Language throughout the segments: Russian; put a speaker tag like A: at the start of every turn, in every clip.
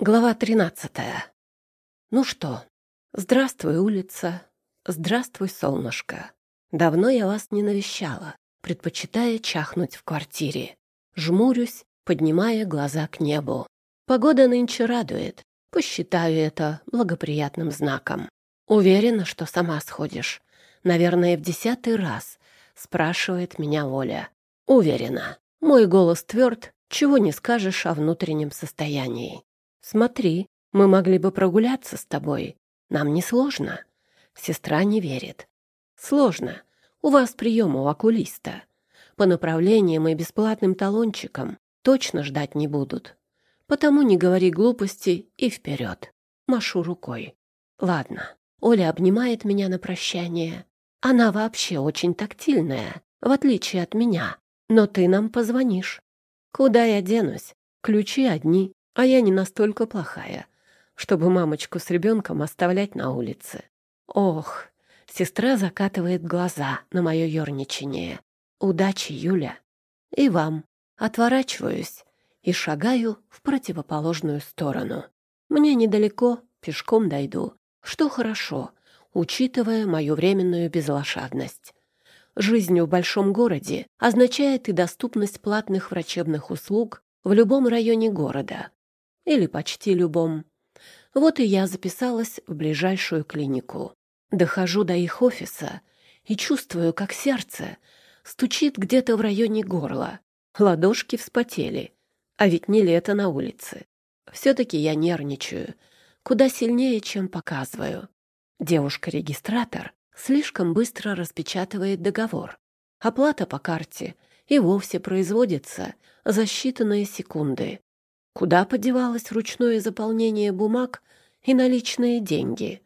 A: Глава тринадцатая. Ну что, здравствуй, улица, здравствуй, солнышко. Давно я вас не навещала, предпочитая чахнуть в квартире. Жмурюсь, поднимая глаза к небу. Погода нынче радует, посчитаю это благоприятным знаком. Уверена, что сама сходишь. Наверное, в десятый раз спрашивает меня Оля. Уверена. Мой голос тверд, чего не скажешь о внутреннем состоянии. «Смотри, мы могли бы прогуляться с тобой. Нам не сложно». Сестра не верит. «Сложно. У вас прием у окулиста. По направлениям и бесплатным талончикам точно ждать не будут. Потому не говори глупости и вперед. Машу рукой. Ладно, Оля обнимает меня на прощание. Она вообще очень тактильная, в отличие от меня. Но ты нам позвонишь. Куда я денусь? Ключи одни. А я не настолько плохая, чтобы мамочку с ребенком оставлять на улице. Ох, сестра закатывает глаза на мое ерничание. Удачи, Юля. И вам. Отворачиваюсь и шагаю в противоположную сторону. Мне недалеко, пешком дойду. Что хорошо, учитывая мою временную безлошадность. Жизнь в большом городе означает и доступность платных врачебных услуг в любом районе города или почти любом. Вот и я записалась в ближайшую клинику. Дохожу до их офиса и чувствую, как сердце стучит где-то в районе горла. Ладошки вспотели, а ведь не лето на улице. Все-таки я нервничаю, куда сильнее, чем показываю. Девушка-регистратор слишком быстро распечатывает договор. Оплата по карте и вовсе производится за считанные секунды. Куда подевалось ручное заполнение бумаг и наличные деньги?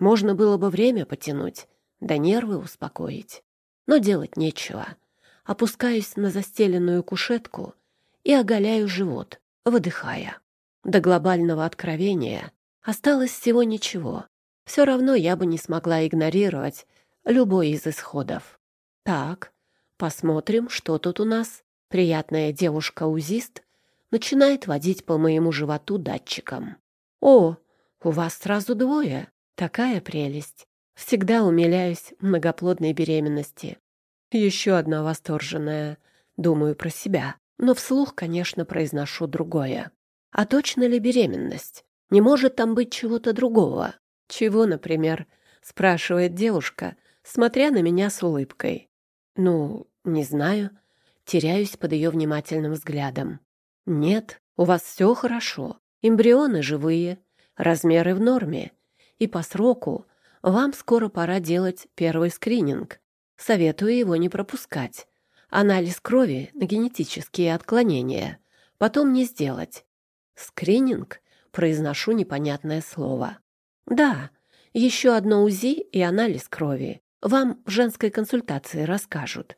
A: Можно было бы время потянуть, да нервы успокоить. Но делать нечего. Опускаюсь на застеленную кушетку и оголяю живот, выдыхая. До глобального откровения осталось всего ничего. Все равно я бы не смогла игнорировать любой из исходов. Так, посмотрим, что тут у нас. Приятная девушка-узист начинает водить по моему животу датчиком. «О, у вас сразу двое! Такая прелесть! Всегда умиляюсь многоплодной беременности. Еще одна восторженная. Думаю про себя, но вслух, конечно, произношу другое. А точно ли беременность? Не может там быть чего-то другого? Чего, например?» — спрашивает девушка, смотря на меня с улыбкой. «Ну, не знаю». Теряюсь под ее внимательным взглядом. Нет, у вас все хорошо. Эмбрионы живые, размеры в норме. И по сроку вам скоро пора делать первый скрининг. Советую его не пропускать. Анализ крови на генетические отклонения. Потом не сделать. Скрининг? Произношу непонятное слово. Да, еще одно УЗИ и анализ крови. Вам в женской консультации расскажут.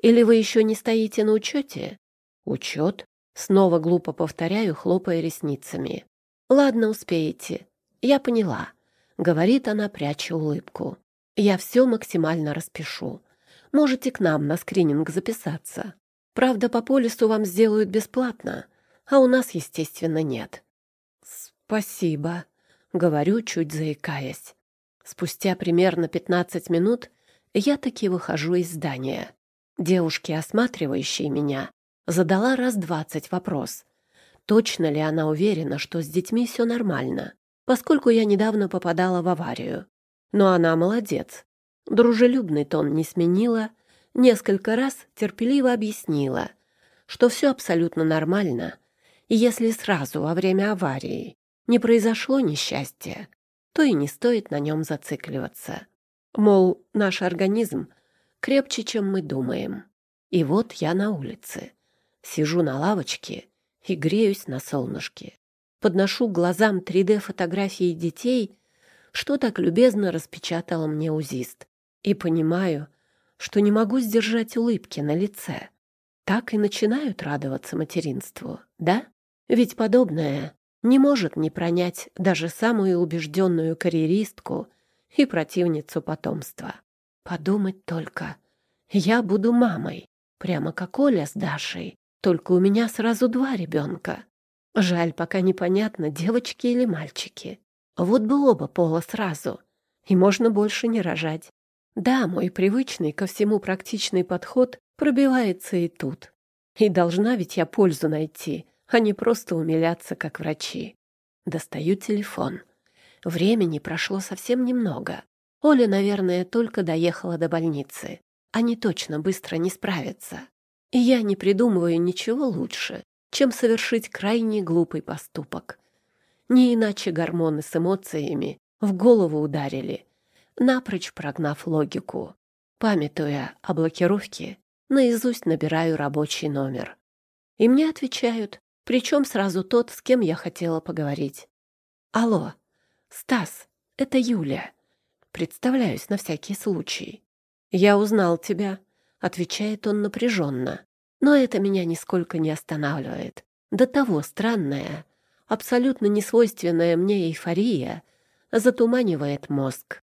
A: Или вы еще не стоите на учете? Учет? Снова глупо повторяю, хлопая ресницами. «Ладно, успеете. Я поняла», — говорит она, пряча улыбку. «Я все максимально распишу. Можете к нам на скрининг записаться. Правда, по полису вам сделают бесплатно, а у нас, естественно, нет». «Спасибо», — говорю, чуть заикаясь. Спустя примерно пятнадцать минут я таки выхожу из здания. Девушки, осматривающие меня, Задала раз двадцать вопрос. Точно ли она уверена, что с детьми все нормально, поскольку я недавно попадала в аварию. Но она молодец. Дружелюбный тон не сменила, несколько раз терпеливо объяснила, что все абсолютно нормально, и если сразу во время аварии не произошло несчастья, то и не стоит на нем зацикливаться. Мол, наш организм крепче, чем мы думаем. И вот я на улице. Сижу на лавочке и греюсь на солнышке. Подношу глазам 3D-фотографии детей, что так любезно распечатала мне узист. И понимаю, что не могу сдержать улыбки на лице. Так и начинают радоваться материнству, да? Ведь подобное не может не пронять даже самую убежденную карьеристку и противницу потомства. Подумать только, я буду мамой, прямо как Оля с Дашей, только у меня сразу два ребенка. Жаль, пока непонятно, девочки или мальчики. Вот бы оба пола сразу, и можно больше не рожать. Да, мой привычный ко всему практичный подход пробивается и тут. И должна ведь я пользу найти, а не просто умиляться, как врачи. Достаю телефон. Времени прошло совсем немного. Оля, наверное, только доехала до больницы. Они точно быстро не справятся. И я не придумываю ничего лучше, чем совершить крайне глупый поступок. Не иначе гормоны с эмоциями в голову ударили, напрочь прогнав логику. Памятуя о блокировке, наизусть набираю рабочий номер. И мне отвечают, причем сразу тот, с кем я хотела поговорить. «Алло, Стас, это Юля. Представляюсь на всякий случай». «Я узнал тебя», — отвечает он напряженно. Но это меня нисколько не останавливает. До того странная, абсолютно несвойственная мне эйфория затуманивает мозг.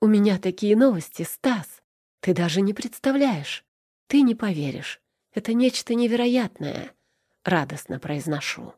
A: У меня такие новости, Стас. Ты даже не представляешь. Ты не поверишь. Это нечто невероятное. Радостно произношу.